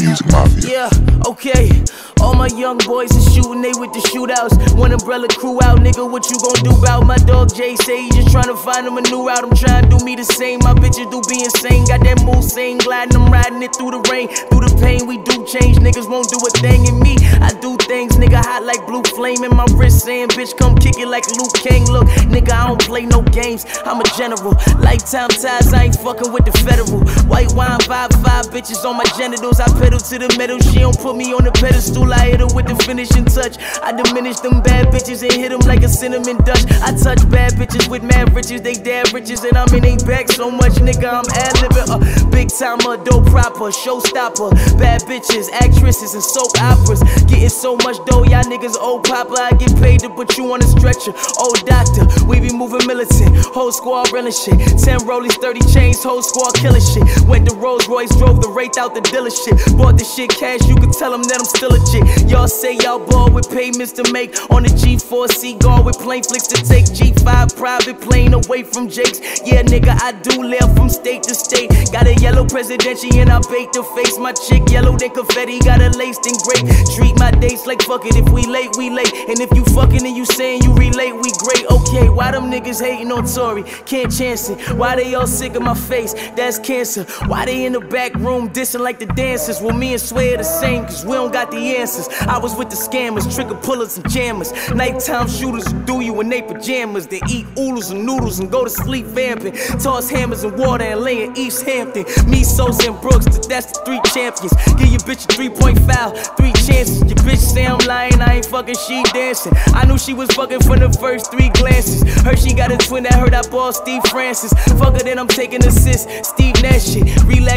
Music Mafia. Yeah, okay. All my young boys is shooting, they with the shootouts. One umbrella crew out, nigga, what you gon' do about my dog Jay? Say he just tryna find him a new route. I'm trying to do me the same. My bitches do be insane. Got that mood saying, gliding, I'm riding it through the rain. Through the pain, we do change. Niggas won't do a thing in me. I do things, nigga, hot like blue flame in my wrist. Saying, bitch, come kick it like Luke King. Look, nigga, I don't play no games. I'm a general. Lifetime ties, I ain't fucking with the federal. White wine, five, five bitches on my genitals. I pedal to the metal. She don't put me on the pedestal. I hit her with the finishing touch. I diminish them bad bitches and hit them like a cinnamon dust. I touch bad bitches with mad riches. They dad riches, and I'm in they back so much, nigga. I'm ad libbing. Uh, big time, a dope proper, showstopper. Bad bitches, actresses, and soap operas. Getting so much dough, y'all niggas old papa. I get paid to put you on a stretcher. Old doctor, we be moving militant. Whole squad running shit. 10 rollies, 30 chains, whole squad killing shit. Went to Rolls Royce, drove the Wraith out the dealership. Bought the shit cash, you can tell them that I'm still a chick. Y'all say y'all ball with payments to make on the G4 Seagull with plane flicks to take G5 private plane away from Jake's. Yeah, nigga, I do live from state to state. Got a yellow presidential and I bake the face. My chick yellow than confetti, got a laced in great. Treat my dates like fuck it. If we late, we late. And if you fucking and you saying you relate, we great. Okay, why them niggas hating on Tory? Can't chance it. Why they all sick of my face? That's cancer. Why they in the back room dissing like the dancers? Well, me and Sway are the same, cause we don't got the answers. I was with the scammers, trigger pullers and jammers. Nighttime shooters do you in they pajamas. They eat oodles and noodles and go to sleep vamping. Toss hammers and water and lay in East Hampton. Me, Sosa, and Brooks, that's the three champions. Give your bitch a three point foul, three chances. Your bitch say I'm lying, I ain't fucking, she dancing. I knew she was fucking from the first three glances. Heard she got a twin that heard I ball Steve Francis. Fuck her, then I'm taking assists. Steve Nash shit.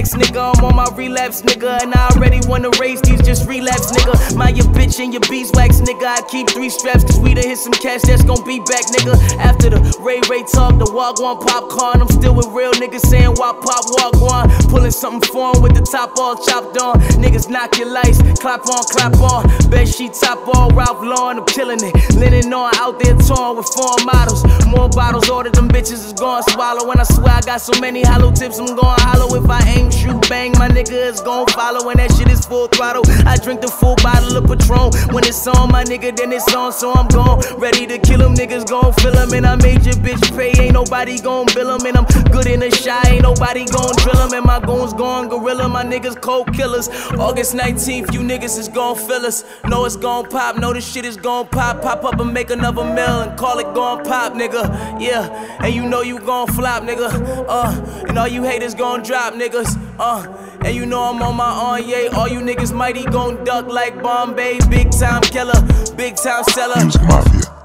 Nigga, I'm on my relapse, nigga. And I already wanna raise these, just relapse, nigga. Mind your bitch and your beeswax, nigga. I keep three straps, cause we done hit some cash that's gon' be back, nigga. After the Ray Ray talk, the walk one popcorn. I'm still with real niggas saying why pop walk one. Pulling something foreign with the top all chopped on. Niggas knock your lights, clap on, clap on. Bed sheet top all, Ralph Lauren, I'm killing it. Linen on, out there torn with foreign models. More bottles, ordered them bitches is gonna swallow. And I swear I got so many hollow tips, I'm going hollow. If I shoot, bang, my nigga is gon' follow. And that shit is full throttle. I drink the full bottle of Patron. When it's on, my nigga, then it's on, so I'm gone. Ready to kill them, niggas gon' fill them. And I made your bitch pay, ain't nobody gon' bill them. And I'm good in the shy, ain't nobody gon' drill them. And my goons gone gorilla, my niggas cold killers. August 19th, you niggas is gon' fill us. Know it's gon' pop, know this shit is gon' pop. Pop up and make another mill and call it gon' pop, nigga. Yeah, and you know you gon' flop, nigga. Uh, and all you haters gon' drop, niggas. Uh, and you know I'm on my own, yeah. All you niggas mighty gon' duck like Bombay. Big time killer, big time seller. Music Mafia.